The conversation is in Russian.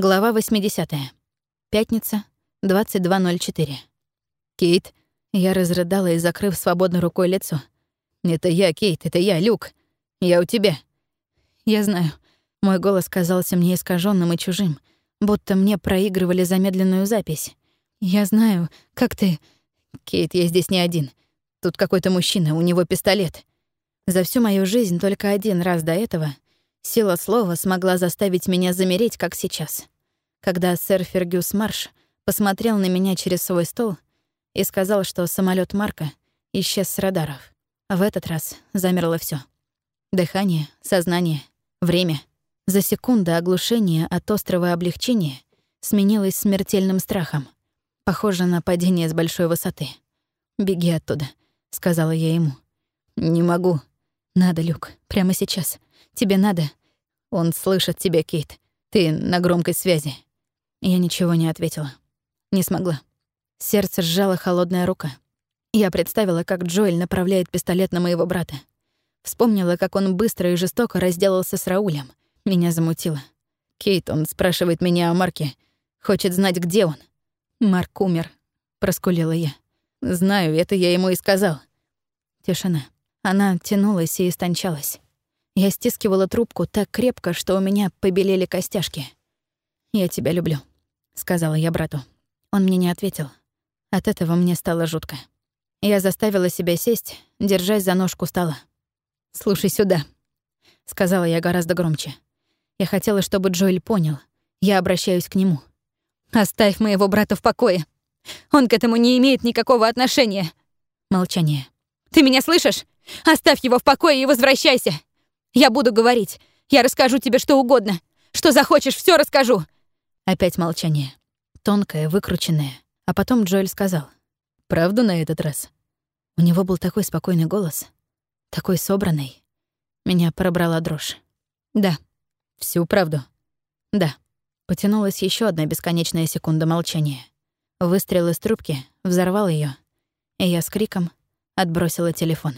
Глава 80. Пятница, 22.04. «Кейт». Я разрыдала и закрыв свободной рукой лицо. «Это я, Кейт, это я, Люк. Я у тебя». «Я знаю». Мой голос казался мне искаженным и чужим, будто мне проигрывали замедленную запись. «Я знаю, как ты...» «Кейт, я здесь не один. Тут какой-то мужчина, у него пистолет». За всю мою жизнь только один раз до этого сила слова смогла заставить меня замереть, как сейчас. Когда сэр Фергюс Марш посмотрел на меня через свой стол и сказал, что самолет Марка исчез с радаров. В этот раз замерло все: Дыхание, сознание, время. За секунду оглушение от острого облегчения сменилось смертельным страхом. Похоже на падение с большой высоты. «Беги оттуда», — сказала я ему. «Не могу». «Надо, Люк, прямо сейчас. Тебе надо». «Он слышит тебя, Кейт. Ты на громкой связи». Я ничего не ответила. Не смогла. Сердце сжала холодная рука. Я представила, как Джоэль направляет пистолет на моего брата. Вспомнила, как он быстро и жестоко разделался с Раулем. Меня замутило. Кейт, он спрашивает меня о Марке. Хочет знать, где он. «Марк умер», — проскулила я. «Знаю, это я ему и сказал». Тишина. Она тянулась и истончалась. Я стискивала трубку так крепко, что у меня побелели костяшки. «Я тебя люблю», — сказала я брату. Он мне не ответил. От этого мне стало жутко. Я заставила себя сесть, держась за ножку стола. «Слушай сюда», — сказала я гораздо громче. Я хотела, чтобы Джоэль понял. Я обращаюсь к нему. Оставь моего брата в покое. Он к этому не имеет никакого отношения. Молчание. Ты меня слышишь? Оставь его в покое и возвращайся. Я буду говорить. Я расскажу тебе что угодно. Что захочешь, все расскажу. Опять молчание. Тонкое, выкрученное. А потом Джоэль сказал. «Правду на этот раз?» У него был такой спокойный голос. Такой собранный. Меня пробрала дрожь. «Да». «Всю правду?» «Да». Потянулась еще одна бесконечная секунда молчания. Выстрел из трубки взорвал ее, и я с криком отбросила телефон.